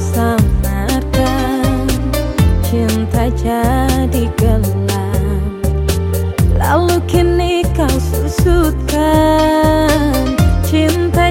samarkan Cinta jadi gelam Lalu kini kau susutkan. Cinta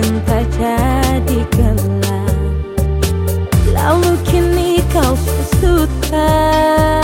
cinta jadi gelap. Lalu kini kau susutan